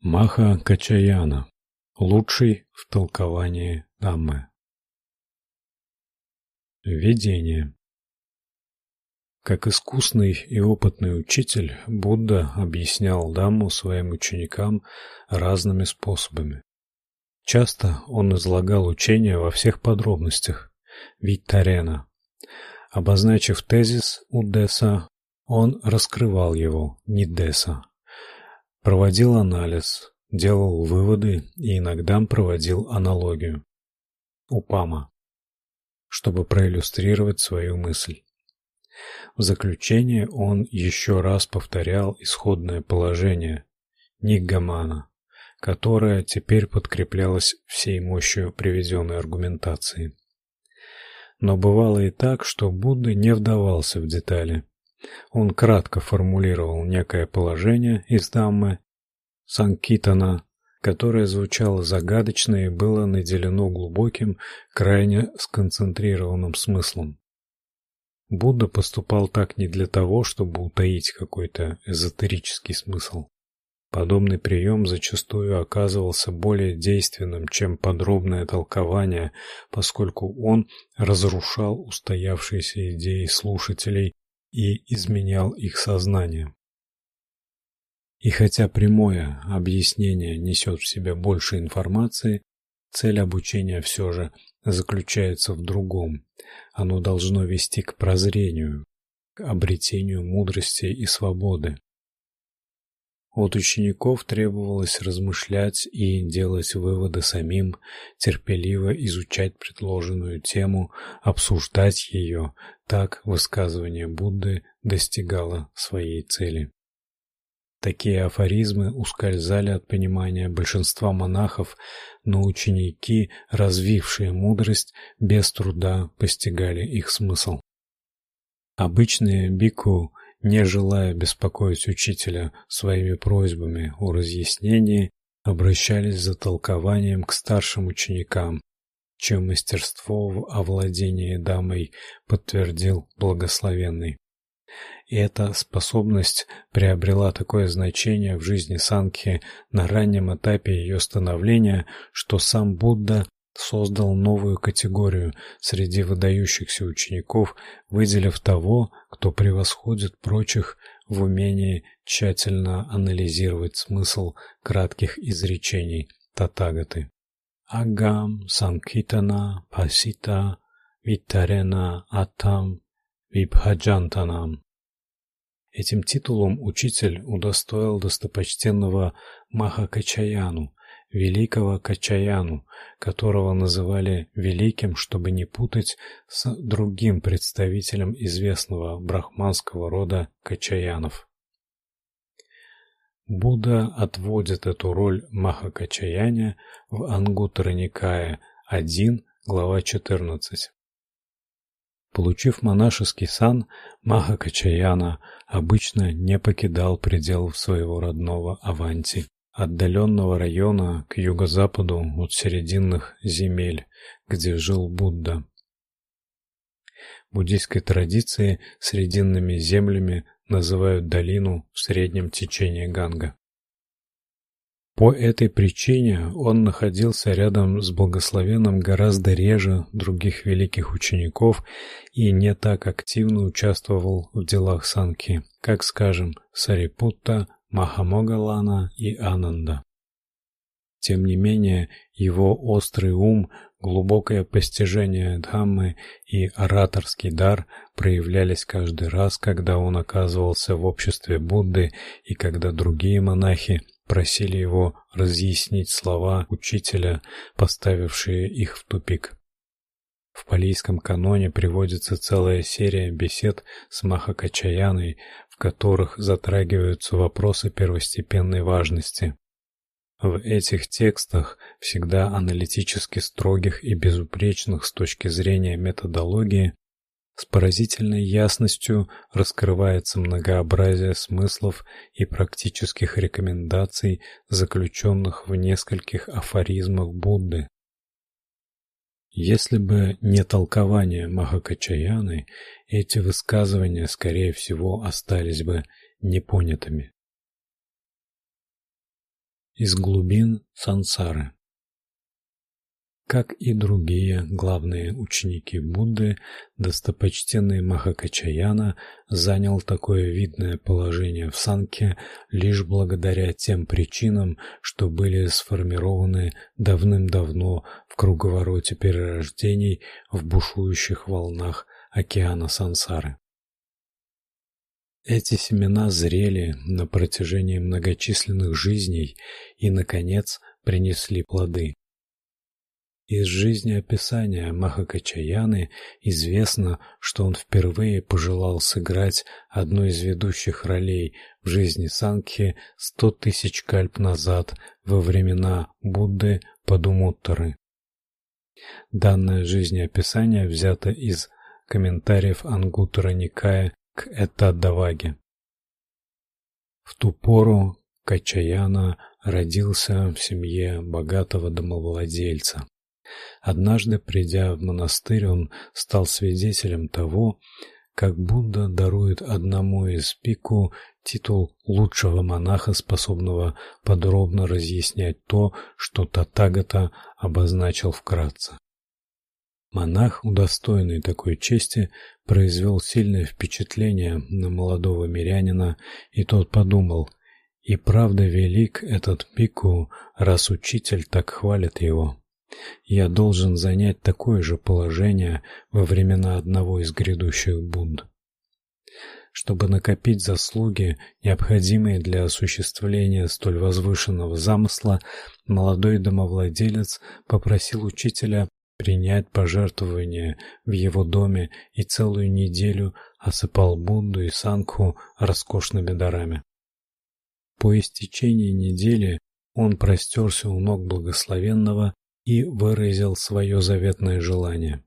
Маха Качаяна. Лучший в толковании Даммы. Введение. Как искусный и опытный учитель, Будда объяснял Дамму своим ученикам разными способами. Часто он излагал учение во всех подробностях, витарена. Обозначив тезис удеса, он раскрывал его, нидеса проводил анализ, делал выводы и иногда проводил аналогию. Упама, чтобы проиллюстрировать свою мысль. В заключение он еще раз повторял исходное положение Ниггамана, которое теперь подкреплялось всей мощью приведенной аргументации. Но бывало и так, что Будда не вдавался в детали. Он кратко формулировал некое положение из Даммы Санкитана, которое звучало загадочно и было наделено глубоким, крайне сконцентрированным смыслом. Будда поступал так не для того, чтобы утаить какой-то эзотерический смысл. Подобный прием зачастую оказывался более действенным, чем подробное толкование, поскольку он разрушал устоявшиеся идеи слушателей и изменял их сознание. И хотя прямое объяснение несет в себе больше информации, цель обучения все же заключается в другом. Оно должно вести к прозрению, к обретению мудрости и свободы. От учеников требовалось размышлять и делать выводы самим, терпеливо изучать предложенную тему, обсуждать ее, так высказывание Будды достигало своей цели. Такие афоризмы ускользали от понимания большинства монахов, но ученики, развившие мудрость, без труда постигали их смысл. Обычные бику не желая беспокоить учителя своими просьбами о разъяснении, обращались за толкованием к старшим ученикам, чем мастерство в овладении дамой подтвердил благословенный. И эта способность приобрела такое значение в жизни Санки на раннем этапе ее становления, что сам Будда создал новую категорию среди выдающихся учеников, выделив того, кто превосходит прочих в умении тщательно анализировать смысл кратких изречений Татагаты. Агам Санкитана Пасита Витарена Атам Вибхаджантанам. Этим титулом учитель удостоил достопочтенного Махакачаяну, великого Качаяну, которого называли великим, чтобы не путать с другим представителем известного брахманского рода Качаянов. Будда отводит эту роль Махакачаяне в Ангуттара-Никае 1, глава 14. Получив монашеский сан, Махакачаяна обычно не покидал пределов своего родного Аванти отдаленного района к юго-западу от серединных земель, где жил Будда. В буддийской традиции срединными землями называют долину в среднем течении Ганга. По этой причине он находился рядом с благословенным гораздо реже других великих учеников и не так активно участвовал в делах санки, как, скажем, Сарипутта, Махамогалана и Ананда. Тем не менее, его острый ум, глубокое постижение Дхаммы и ораторский дар проявлялись каждый раз, когда он оказывался в обществе Будды и когда другие монахи просили его разъяснить слова учителя, поставившие их в тупик. В палийском каноне приводится целая серия бесед с Махакачаяной, в которых затрагиваются вопросы первостепенной важности. В этих текстах, всегда аналитически строгих и безупречных с точки зрения методологии, с поразительной ясностью раскрывается многообразие смыслов и практических рекомендаций, заключенных в нескольких афоризмах Будды. Если бы не толкование Махакачаяны, эти высказывания, скорее всего, остались бы непонятыми. из глубин сансары. Как и другие главные ученики Будды, достопочтенный Махакачаяна занял такое видное положение в санке лишь благодаря тем причинам, что были сформированы давным-давно в круговороте перерождений в бушующих волнах океана сансары. Эти семена зрели на протяжении многочисленных жизней и наконец принесли плоды. Из жизнеописания Махакачаяны известно, что он впервые пожелал сыграть одну из ведущих ролей в жизни Сангхи сто тысяч кальп назад, во времена Будды Падумуттары. Данное жизнеописание взято из комментариев Ангуттара Никая к Этаддаваге. В ту пору Качаяна родился в семье богатого домовладельца. Однажды, придя в монастырь, он стал свидетелем того, как Будда дарует одному из пику титул лучшего монаха, способного подробно разъяснять то, что Татагата обозначил вкратце. Монах, удостоенный такой чести, произвел сильное впечатление на молодого мирянина, и тот подумал: "И правда велик этот пику, раз учитель так хвалит его". Я должен занять такое же положение во времена одного из грядущих Будд. Чтобы накопить заслуги, необходимые для осуществления столь возвышенного замысла, молодой домовладелец попросил учителя принять пожертвования в его доме и целую неделю осыпал Будду и Сангху роскошными дарами. По истечении недели он простерся у ног благословенного и выразил свое заветное желание.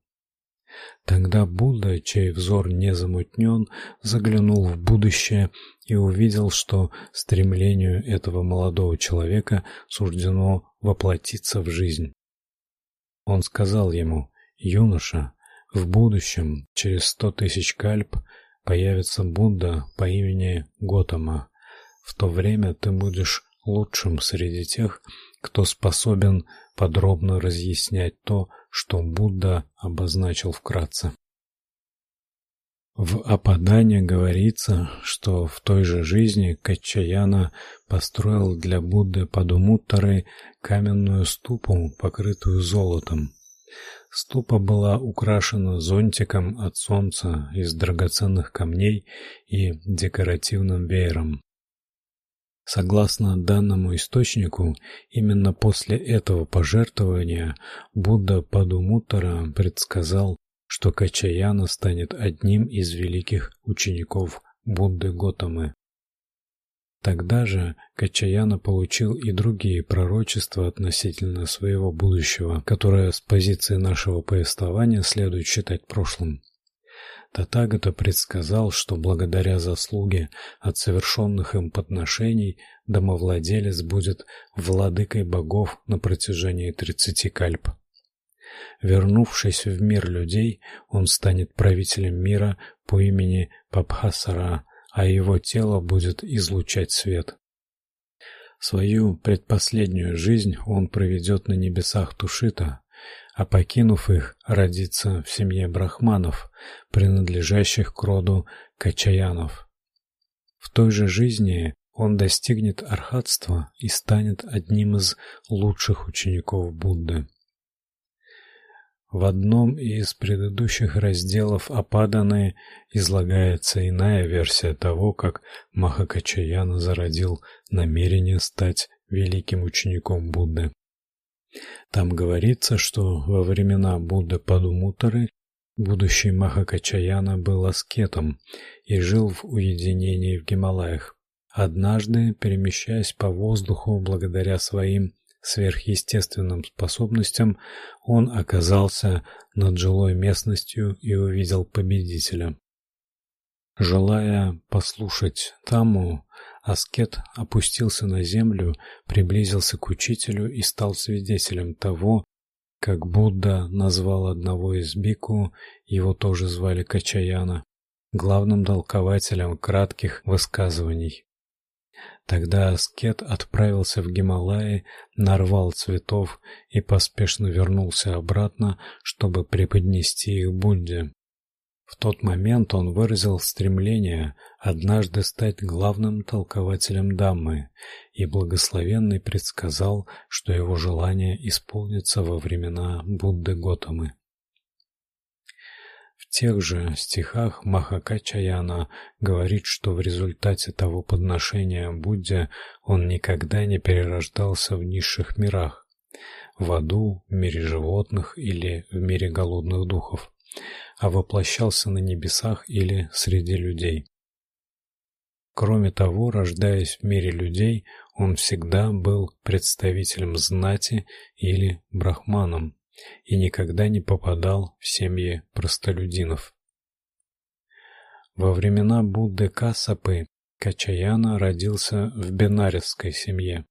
Тогда Будда, чей взор не замутнен, заглянул в будущее и увидел, что стремлению этого молодого человека суждено воплотиться в жизнь. Он сказал ему: "Юноша, в будущем, через сто тысяч кальп, появится Будда по имени Готама. В то время ты будешь лучшим среди тех, кто способен подробно разъяснять то, что Будда обозначил вкратце. В Ападане говорится, что в той же жизни Качаяна построил для Будды Падумуттары каменную ступу, покрытую золотом. Ступа была украшена зонтиком от солнца из драгоценных камней и декоративным веером. Согласно данному источнику, именно после этого пожертвования Будда Падумуттара предсказал, что Качаяна станет одним из великих учеников Будды Готамы. Тогда же Качаяна получил и другие пророчества относительно своего будущего, которое с позиции нашего повествования следует считать прошлым. Татагата предсказал, что благодаря заслуге от совершенных им подношений домовладелец будет владыкой богов на протяжении тридцати кальп. Вернувшись в мир людей, он станет правителем мира по имени Пабхасара, а его тело будет излучать свет. Свою предпоследнюю жизнь он проведет на небесах Тушита, а покинув их, родится в семье брахманов, принадлежащих к роду Качаянов. В той же жизни он достигнет архатства и станет одним из лучших учеников Будды. В одном из предыдущих разделов Ападаны излагается иная версия того, как Махакачаяна зародил намерение стать великим учеником Будды. Там говорится, что во времена Будды Падумуттары будущий Махакачаяна был аскетом и жил в уединении в Гималаях. Однажды, перемещаясь по воздуху благодаря своим сверхъестественным способностям, он оказался над жилой местностью и увидел победителя. Желая послушать Таму, аскет опустился на землю, приблизился к учителю и стал свидетелем того, как Будда назвал одного из бику, его тоже звали Качаяна, главным толкователем кратких высказываний. Тогда аскет отправился в Гималаи, нарвал цветов и поспешно вернулся обратно, чтобы преподнести их Будде. В тот момент он выразил стремление однажды стать главным толкователем Даммы, и благословенный предсказал, что его желание исполнится во времена Будды Готамы. В тех же стихах Махакачаяна говорит, что в результате того подношения Будде он никогда не перерождался в низших мирах, в аду, в мире животных или в мире голодных духов а воплощался на небесах или среди людей. Кроме того, рождаясь в мире людей, он всегда был представителем знати или брахманом и никогда не попадал в семьи простолюдинов. Во времена Будды Кассапы Качаяна родился в бенарисской семье.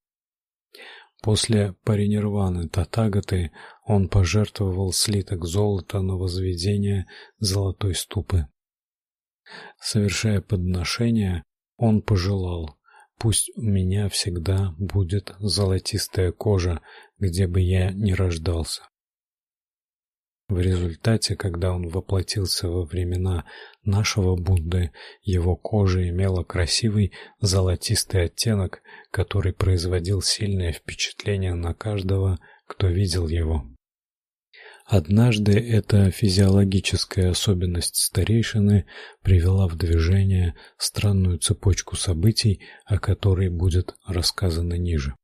После паринирваны Татагаты он пожертвовал слиток золота на возведение золотой ступы. Совершая подношение, он пожелал: "Пусть у меня всегда будет золотистая кожа, где бы я ни рождался". В результате, когда он воплотился во времена нашего Будды, его кожа имела красивый золотистый оттенок, который производил сильное впечатление на каждого, кто видел его. Однажды эта физиологическая особенность старейшины привела в движение странную цепочку событий, о которой будет рассказано ниже.